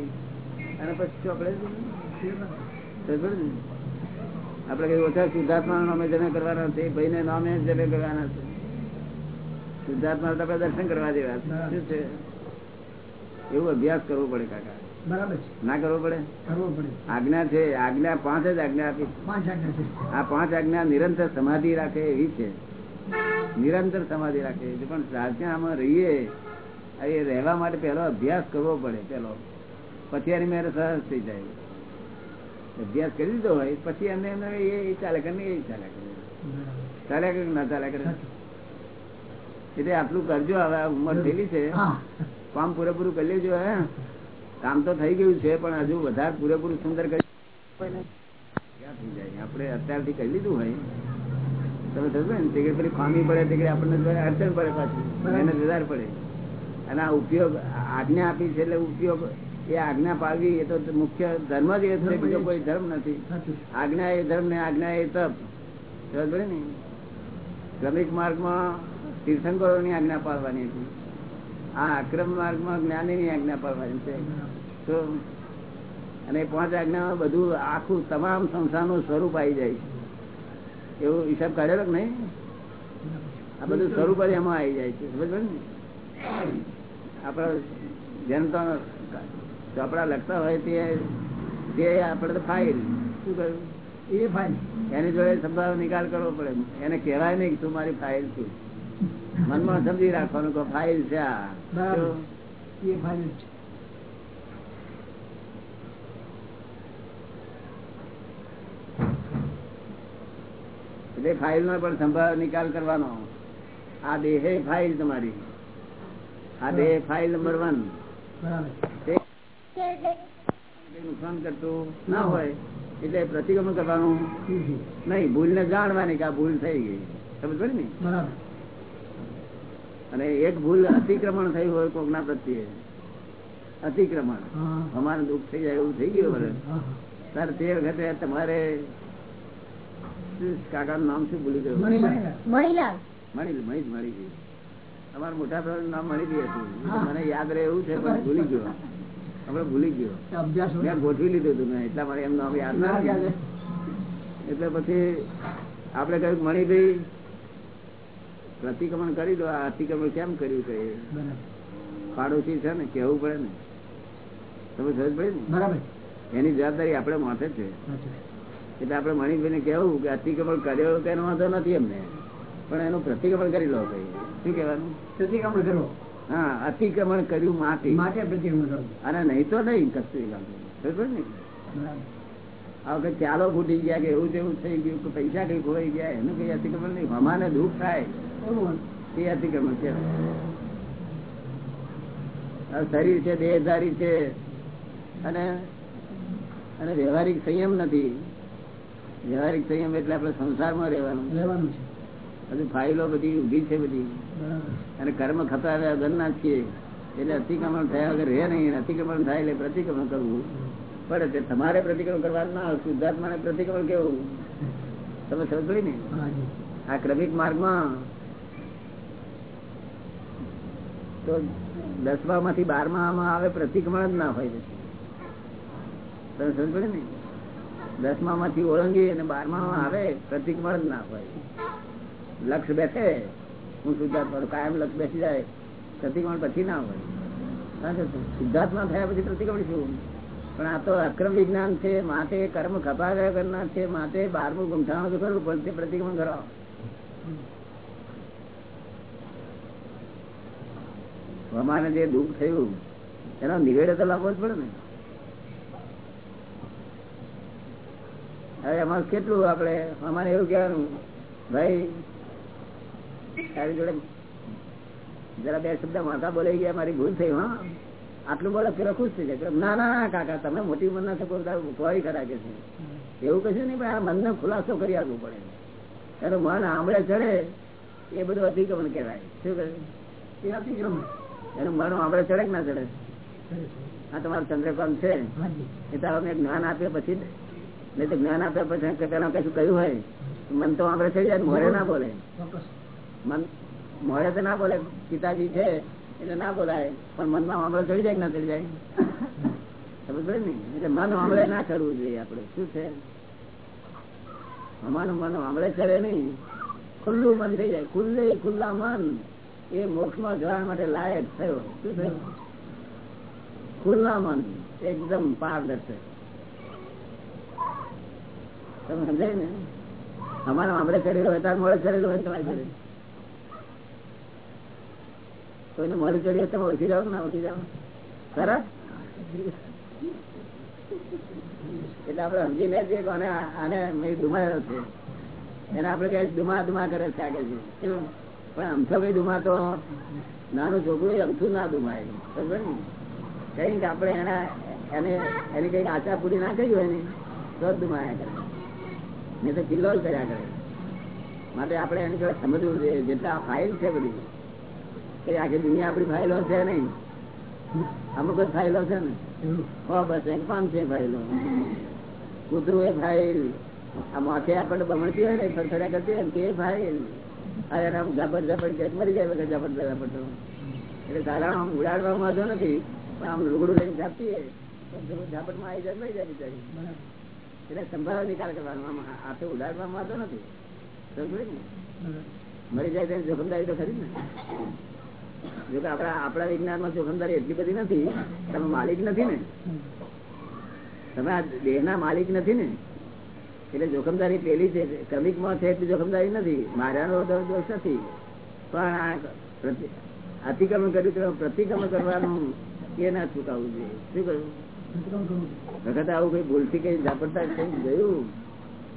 અને પછી આપડે આપણે કઈ ઓછા શુદ્ધાત્મા નામે જમે કરવાના છે ભાઈને નામે જમે કરવાના છે. શુદ્ધાત્મા દર્શન કરવા જેવા શું છે? એવું અભ્યાસ કરવો પડે કાકા. ના કરવો પડે? આજ્ઞા છે આજ્ઞા પાંચ જ આજ્ઞા આપી. આ પાંચ આજ્ઞા નિરંતર સમાધિ રાખે એવી છે. નિરંતર સમાધિ રાખે પણ આજ્ઞામાં રહીએ એ રહેવા માટે પેલો અભ્યાસ કરવો પડે પેલો પછી એની મેરે સહજ થઈ જાય. અભ્યાસ કરી દીધો હોય પછી એમને એ ચાલે કરે નહીં એ ચાલે કરે. ચાલે કે ના ચાલે કરે. એટલે આટલું કરજો હવે ઉંમર થયેલી છે. કામ પૂરેપૂરું કરી લેજો હે. કામ તો થઈ ગયું છે પણ હજુ વધારે પૂરેપૂરું સુંદર કરી આપણે અત્યારથી કરી લીધું હોય. તમે થશે ને તે પેલી ખામી પડે તે આપણને અડચણ પડે પાછી. મહેનત વધારે પડે. અને આ ઉપયોગ આજ્ઞા આપી છે એટલે ઉપયોગ એ આજ્ઞા પાડવી એ તો મુખ્ય ધર્મ જ એ છે બીજો કોઈ ધર્મ નથી. આજ્ઞા એ ધર્મ ને આજ્ઞા એ તપ. ને? ક્રમિક માર્ગમાં તીર્થંકરોની આજ્ઞા પાડવાની હતી. આ અક્રમ માર્ગમાં જ્ઞાનીની આજ્ઞા પાડવાની છે. તો અને પાંચ આજ્ઞામાં બધું આખું તમામ સંસારનું સ્વરૂપ આવી જાય છે. એવો હિસાબ કાઢેલો કે નહીં? આ બધું સ્વરૂપ જ એમાં આવી જાય છે. સમજ ને? આપણા જેમ તો ચોપડા લખતા હોય તે તે આપણે તો ફાઇલ. શું કહ્યું? એ ફાઇલ. એની જોડે શબ્દ નિકાલ કરવો પડે. એને કહેવાય નહીં કે તું મારી ફાઇલ છું. મનમાં સમજી રાખવાનું કે ફાઇલ છે આ. એ ફાઇલ છે. એટલે ફાઇલ નો પણ સંભાવ નિકાલ કરવાનો. આ દેહે ફાઇલ તમારી. આ દેહ ફાઇલ નંબર વન નુકસાન કરતું ના હોય એટલે પ્રતિક્રમણ કરવાનું. નહીં નહીં ભૂલ ને જાણવાની કે આ ભૂલ થઈ ગઈ. સમજ પડી ને? બરાબર. અને એક ભૂલ અતિક્રમણ થયું હોય કોકના પ્રત્યે. અતિક્રમણ. અમારે દુઃખ થઈ જાય એવું થઈ ગયું ત્યારે તે વખતે તમારે કાકાનું નામ શું ભૂલી ગયું? મણીલાલ. મહિલા મળી મળી મળી ગઈ અમારા મોટા ભાઈ નામ મળી ગયું હતું મને યાદ રહે એવું છે પણ ભૂલી ગયો. આપણે ભૂલી ગયો. અભ્યાસ મેં ગોઠવી લીધું હતું મેં એટલા માટે એમ નામ યાદ ના ના એટલે પછી આપણે કહ્યું મણિભાઈ પ્રતિક્રમણ કરી દો આ અતિક્રમણ કેમ કર્યું કે પાડોશી છે ને કેવું પડે ને. તમે સમજ પડે ને? બરાબર. એની જવાબદારી આપણે માથે છે. એટલે આપણે મણિભાઈને કેવું કે અતિક્રમણ કર્યો એનો વાંધો નથી એમને. પણ એનું પ્રતિક્રમણ કરી લો ભાઈ. શું કેવાનું પ્રતિક્રમણ કરો. હા અતિક્રમણ કર્યું માટી. માટે પ્રતિક્રમણ અને નહીં તો નહીં કશું ને? બરાબર. આ વખત ચાલો ફૂટી ગયા કે એવું તેવું થઈ ગયું કે પૈસા કઈ ખોવાઈ ગયા એનું કઈ અતિક્રમણ નહીં. હમાને દુઃખ થાય. એ અતિક્રમણ છે. શરીર છે દેહધારી છે. અને અને વ્યવહારિક સંયમ નથી. વ્યવહારિક સંયમ એટલે આપણે સંસારમાં રહેવાનું. રહેવાનું છે. હજુ ફાઇલો બધી ઊભી છે બધી. અને કર્મ ખતા વગરના છીએ. એટલે અતિક્રમણ થયા વગર રહે નહીં. અતિક્રમણ થાય એટલે પ્રતિક્રમણ કરવું. પડે છે. તમારે પ્રતિક્રમણ કરવાનું ના શુદ્ધાત્માને પ્રતિક્રમણ કેવું? તમે સમજ ને? આ ક્રમિક માર્ગમાં તો દસમા માંથી બારમા માં આવે પ્રતિક્રમણ જ ના હોય તમે સમજ ને? દસમા માંથી ઓળંગી અને બારમા માં આવે પ્રતિક્રમણ જ ના હોય. લક્ષ બેસે, હું શુદ્ધાત્મા કાયમ લક્ષ બેસી જાય પ્રતિક્રમણ પછી ના હોય. શુદ્ધાત્મા થયા પછી પ્રતિક્રમણ શું? પણ આ તો અક્રમ વિજ્ઞાન છે માટે કર્મ ખપાવ્યા કરનાર છે માટે બારમું ગુંઠાણું કરવું પણ તે પ્રતિક્રમણ કરાવો અમારે જે દુઃખ થયું, એનો નિવેડો તો લાવવો જ પડે ને. હવે અમારું કેટલું આપણે, અમારે એવું કહેવાનું, ભાઈ, તારી જોડે જરા બે શબ્દ માથા બોલાઈ ગયા, મારી ભૂલ થઈ, હા. આટલું બોલે પેલો ખુશ થઈ જાય. ના ના ના, કાકા, તમે મોટી ઉંમરના છો, કોઈ ખરા કે છે? એવું કશું નહીં, પણ આ મનનો ખુલાસો કરી આપવું પડે. એનું મન આંબળે ચડે, એ બધું અતિક્રમણ કહેવાય. શું કહે એ અતિક્રમણ. એનું મન આપડે ચડે ના ચડે? આ તમારું ચંદ્રકાંત છે. એ તો અમે જ્ઞાન આપ્યા પછી. નહીં તો જ્ઞાન આપ્યા પછી પેલા કશું કહ્યું હોય. મન તો આપડે થઈ જાય મોરે ના બોલે. મન મોડે તો ના બોલે પિતાજી છે એટલે ના બોલાય. પણ મનમાં આંબળે ચડી જાય કે ના ચડી જાય? સમજ ને? એટલે મન આંબળે ના ચડવું જોઈએ આપડે શું છે? અમારું મન આંબળે ચડે નહીં. ખુલ્લું મન થઈ જાય. ખુલ્લે ખુલ્લા મન. એ મોક્ષમાં જવા માટે લાયક થયો. શું ખુલ્લા મન એકદમ પારદર્શક તમે ને? અમારા આંબળે ચડેલો હોય મોડે ચડેલો હોય તમારે કોઈને મોડે ચડીએ તમે ઓળખી જાઓ ના ઓળખી જાઓ? સરસ? એટલે આપડે સમજીને જે કોને આને મેં ડુમાયો છે. એને આપડે કઈ ડુમા ડુમા કરે છે આગળ કેવું? પણ અમથો કઈ ડુમા નાનું છોકરું અમથું ના ડુમાય. ખબર ને? કઈ આપણે એના, એને, એની કઈ આચા પૂરી ના કરી હોય ને, તો ડુમાયા કરે. નહીં તો કિલ્લો કર્યા કરે. માટે આપણે એને જોડે સમજવું જોઈએ. જેટલા ફાઇલ છે બધી કે આખી દુનિયા આપણી ફાઇલો છે નહીં. અમુક જ ફાઇલો છે ને. બસ એક પાંચ છે ફાઇલો કૂતરું એ ફાઇલ આ માથે આપણને બમણતી હોય ને, ફરફર્યા કરતી હોય ને, તે ફાઇલ ઝાપટ ઝાપટ કે મરી જાય વગર ઝાપટ ઝાપટ એટલે તારા આમ ઉડાડવામાં વાંધો નથી, પણ આમ લુગડું લઈને ઝાપીએ હોયમાં આવી જાય, મરી જાય બિચારી. એટલે સંભાળો નિકાલ કરવાનો, આમ હાથે ઉડાડવામાં વાંધો નથી. ને? મરી જાય તેની જોખમદારી તો ખરી ને. જો કે આપણા આપણા વિજ્ઞાનમાં જોખમદારી એટલી બધી નથી, તમે માલિક નથી ને. તમે આ દેહના માલિક નથી ને. એટલે જોખમદારી પેલી છે ક્રમિકમાં છે એટલી જોખમદારી નથી. માર્યાનો દોષ નથી. પણ આ અતિક્રમણ કર્યું તો પ્રતિક્રમણ કરવાનું એ ના ચૂકાવવું જોઈએ. શું કહ્યું? વખત આવું કઈ ભૂલથી કઈ ઝાપડતા કઈ ગયું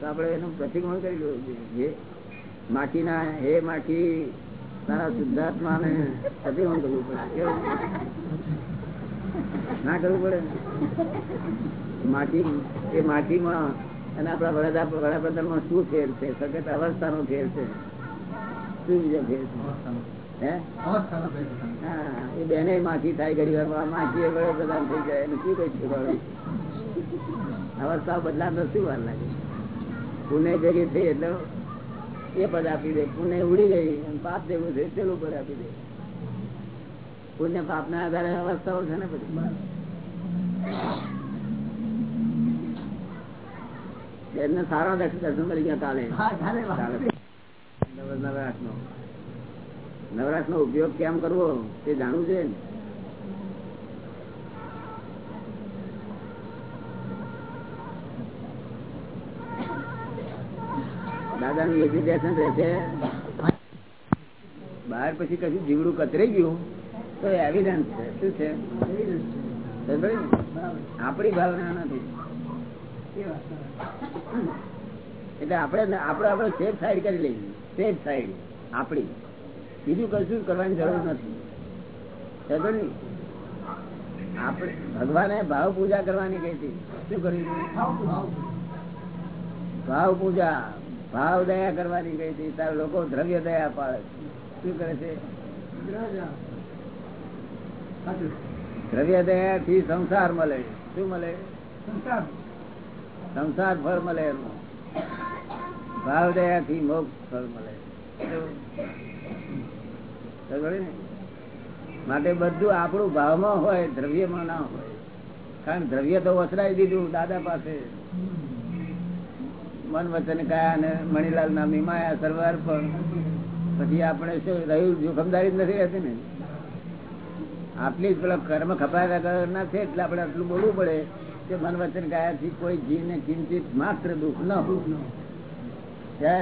તો આપણે એનું પ્રતિક્રમણ કરી લેવું જોઈએ. માખીના હે માખી તારા શુદ્ધાત્મા ને પ્રતિક્રમણ કરવું પડે? ના કરવું પડે? માટી એ માખીમાં અને આપણા વડા વડાપ્રધાનમાં શું ફેર છે? સગત અવસ્થા નો ફેર છે. શું બીજો ફેર છે? હે? એ બેને માખી થાય ઘડી વાર માખી એ વડાપ્રધાન થઈ જાય એને શું કઈ શીખવાડું અવસ્થા બદલાતો શું વાર લાગે? પુણે ભેગી થઈ એટલે એ પદ આપી દે પુણે ઉડી ગઈ અને પાપ જેવું છે પેલું પદ આપી દે. પુણ્ય પાપ ના આધારે અવસ્થાઓ છે ને બધી બરાબર. એમને સારા દર્શન મળી ગયા કાલે નવરાશ નો નવરાશ નો ઉપયોગ કેમ કરવો તે જાણવું છે ને? દાદા નું એજ્યુકેશન રહેશે બહાર પછી કશું જીવડું કતરી ગયું તો એવિડન્સ છે. શું છે. આપણી ભાવના નથી. એટલે આપણે આપણે આપણે સેફ સાઈડ કરી લઈએ. સેફ સાઈડ આપણી. બીજું કશું કરવાની જરૂર નથી. આપણે ભગવાને ભાવ પૂજા કરવાની કહી હતી. શું કરવી ભાવ પૂજા. ભાવ દયા કરવાની કહી હતી. તાર લોકો દ્રવ્ય દયા પાડે શું કરે છે? દ્રવ્ય દયા થી સંસાર મળે. શું મળે? સંસ્કાર સંસાર ફળ મળે એનું ભાવ દયા થી મોક્ષ ફળ મળે? માટે બધું આપણું ભાવમાં હોય, દ્રવ્યમાં ના હોય. કારણ દ્રવ્ય તો વસરાઈ દીધું દાદા પાસે. મન વચન કયા અને મણીલાલ નામની માયા સરવાર પણ. પછી આપણે શું, રહ્યું જોખમદારી નથી રહેતી ને? આટલી જ પેલા કર્મ ખપાયા ના છે એટલે આપણે આટલું બોલવું પડે. કે મન વચન કયા થી કોઈ જીવને ચિંતિત માત્ર દુઃખ ન જય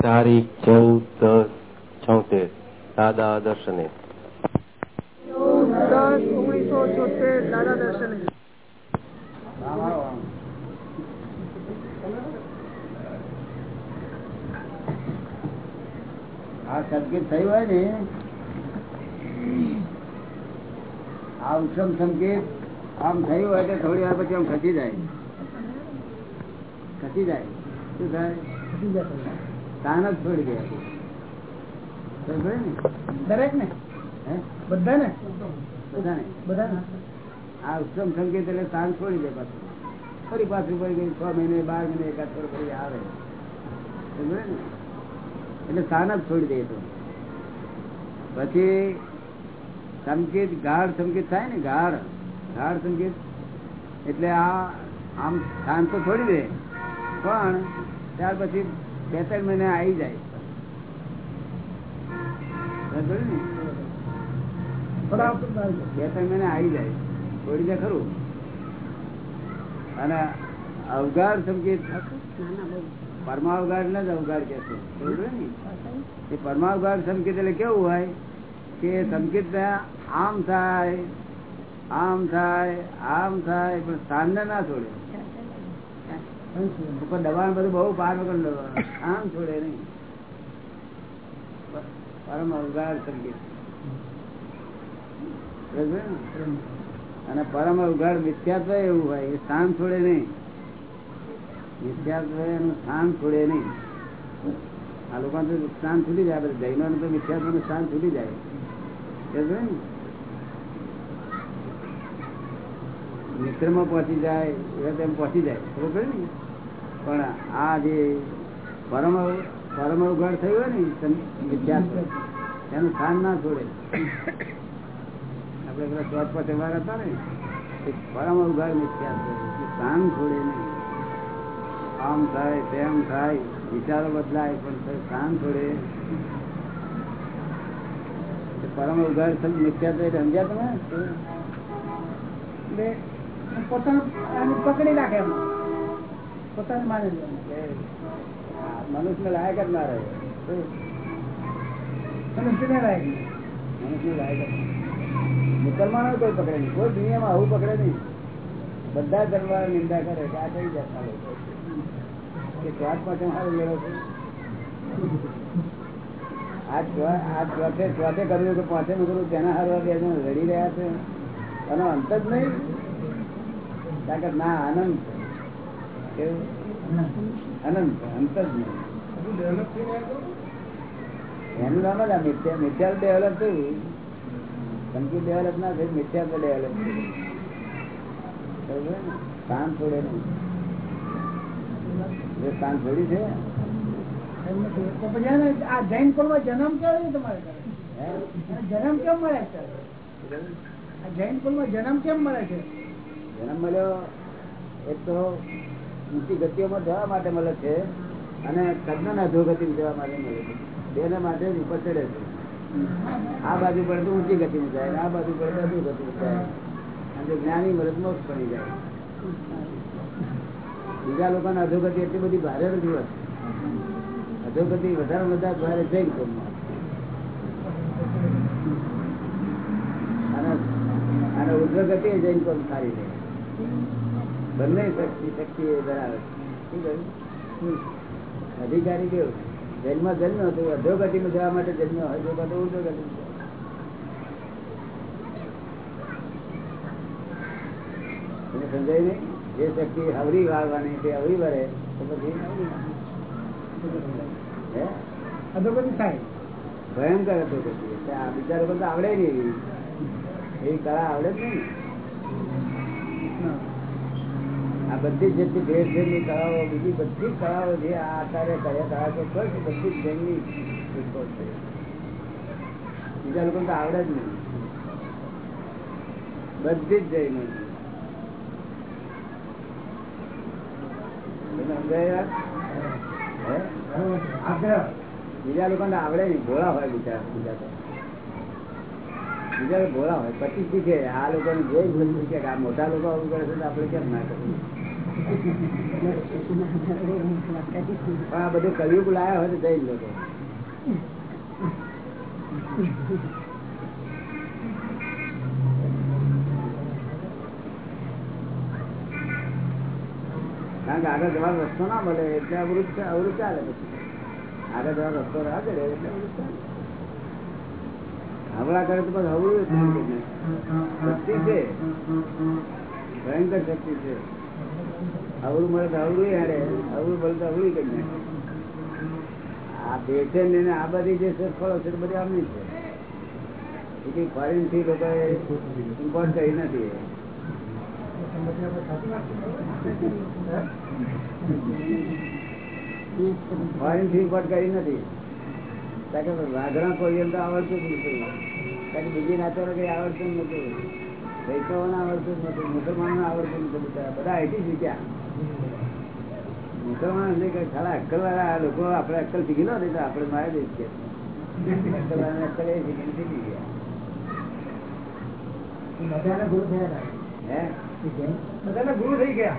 તારીખ ચૌદ દસ છોતેર દાદા દર્શને ઓગણીસો છોતેર દાદા દર્શને આવો, આવો. આ સંકેત થયું હોય ને આ ઉત્તમ સંકેત આમ થયું હોય તો થોડી વાર પછી આમ ખસી જાય. ખસી જાય. શું થાય? તાન જ છોડી ગયા દરેક ને? હે? બધા બધાને? બધા ને આ ઉત્તમ સંકેત એટલે સ્થાન છોડી દે પાછું. ફરી પાછું પડી ગયું છ મહિને બાર મહિને એકાદ પર ફરી આવે. સમજ્યો ને? એટલે સ્થાન જ છોડી દે તો. પછી સંકેત ગાઢ સંકેત થાય ને ગાઢ ગાઢ સંકેત. એટલે આ આમ સ્થાન તો છોડી દે પણ ત્યાર પછી બે ત્રણ મહિને આવી જાય. બે ત્રણ મહિને આવી જાય. છોડી દે ખરું. અને અવગાડ સંકેત પરમાવગાડ ને જ અવગાર કે છે? એ પરમાવગાડ સંકેત એટલે કેવું હોય? કે સંકેત આમ થાય આમ થાય આમ થાય પણ સ્થાન ના છોડે. દબાણ બધું બહુ પાર વગર. આમ છોડે નહીં. પરમ અવગાર સંકેત. અને પરમ અવગાડ મિથ્યાત્વ એવું હોય એ સ્થાન છોડે નહીં. મિથ્યાત્વ એનું સ્થાન છોડે નહીં. આ લોકો સ્થાન છૂટી જાય બધા જૈનો તો મિથ્યાત્વનું સ્થાન છૂટી જાય. સમજ્યો માં પહોંચી જાય એવા પહોંચી જાય ખબર ને? પણ આ જે પરમ પરમ અવગાડ થયું હોય ને એનું સ્થાન ના છોડે. આપડે પેલા સ્વાદ પર તહેવાર હતા ને પરમ અવગાડ મિથ્યા સ્થાન છોડે નહીં. આમ થાય, તેમ થાય, વિચારો બદલાય, પણ સ્થાન છોડે. પરમ મિથ્યા તો સમજ્યા તમે? એટલે પોતાનું પકડી નાખે એમ. પોતાને માને છે મનુષ્ય લાયક જ ના રહે. શું? મનુષ્ય ને રાખે મનુષ્ય લાયક જ ના. મુસલમાનો કોઈ પકડે નહીં. કોઈ દુનિયામાં આવું પકડે નહીં. બધા ધર્મ નિંદા કરે કે આ કઈ જાતના લોકો કે સારું લેવો છે? ચોથે કર્યું કે પાંચે લડી રહ્યા છે. એનો અંત જ નહીં. કારણ કે ના, આનંદ. આનંદ. અંત જ નહીં. એનું નામ જ આ મિથ્યા મિથ્યા ડેવલપ થયું. સંકુલ ડેવલપ ના થયું મિથ્યા ડેવલપ થયું. કામ છોડે નહીં. કામ છોડી છે એમ નથી. તો પછી આ જૈન કુળમાં જન્મ કેવો તમારે જન્મ કેમ મળે છે? જૈન કુળમાં જન્મ કેમ મળે છે? જન્મ મળ્યો એક તો ઊંચી ગતિઓમાં જવા માટે મળે છે અને તદ્દન અધોગતિ જવા માટે મળે છે. બેને માટે જ ઉપર ચડે છે. આ બાજુ પર તો ઊંચી ગતિમાં જાય આ બાજુ પર તો અધોગતિમાં જાય. અને જ્ઞાની મદદ તો મોક્ષ પડી જાય. બીજા લોકોને અધોગતિ એટલી બધી ભારે હોતી. અધોગતિ વધારે વધારે મારે જૈન ધર્મમાં અને ઉદ્રગતિ જૈન કોમ સારી રહે. બંને શક્તિ શક્તિ એ ધરાવે અધિકારી કેવું? જન્મ જન્મ હતો. અધોગતિમાં જવા માટે જન્મ અધોગતિ ઉદ્રગતિ સમજાય નહીં જે શક્તિ હવરી વાળવાની તે હવરી વળે, તો પછી અધોગતિ થાય. ભયંકર અધોગતિ આ બીજા લોકો તો આવડે નહીં. એવી કળા આવડે જ નહીં. આ બધી જેટલી ભેર ભેરની કળાઓ બીજી બધી કળાઓ જે આ આચાર્ય કર્યા કળા તો બસ બધી જ છે. બીજા લોકો તો આવડે જ નહીં. બધી જ તમે સમજાય આગ્રહ બીજા લોકોને આવડે નહીં, ભોળા હોય બીજા બીજા તો. બીજા ભોળા હોય, પછી શીખે આ લોકોને જોઈ ભૂલ છે કે આ મોટા લોકો આવું કરે છે તો કેમ ના કરવું બધું કલયુગ લાયા હોય તો લોકો. કારણ કે આગળ જવાનો રસ્તો ના મળે, એટલે અવૃત અવૃત ચાલે પછી. આગળ રસ્તો કરે ચાલે. હવળા કરે તો હવળું શક્તિ છે. ભયંકર શક્તિ છે. અવળું મળે તો અવળું હારે. અવળું મળે તો અવળું કરી નાખે આ બેઠે ને આ બધી જે છે ફળો છે બધી આમની છે. ફોરેનથી લોકો ઇમ્પોર્ટ કરી નથી. ફોરેનથી ઇમ્પોર્ટ કરી નથી. વાઘરા કોઈ એમ તો આવડતું જ નથી. બીજી નાચવાનો કઈ આવડતું જ નથી. વૈષ્ણવોને આવડતું જ નથી. મુસલમાનો આવડતું નથી. બધા આઈટી શીખ્યા. મુસલમાન એટલે કે ખાલી અક્કલ વાળા લોકો આપણે અક્કલ શીખી લો તો આપણે મારે દઈશ કે અક્કલ વાળાને અક્કલ એ શીખીને શીખી ગયા. ગુરુ થયા હે? બધાના ગુરુ થઈ ગયા.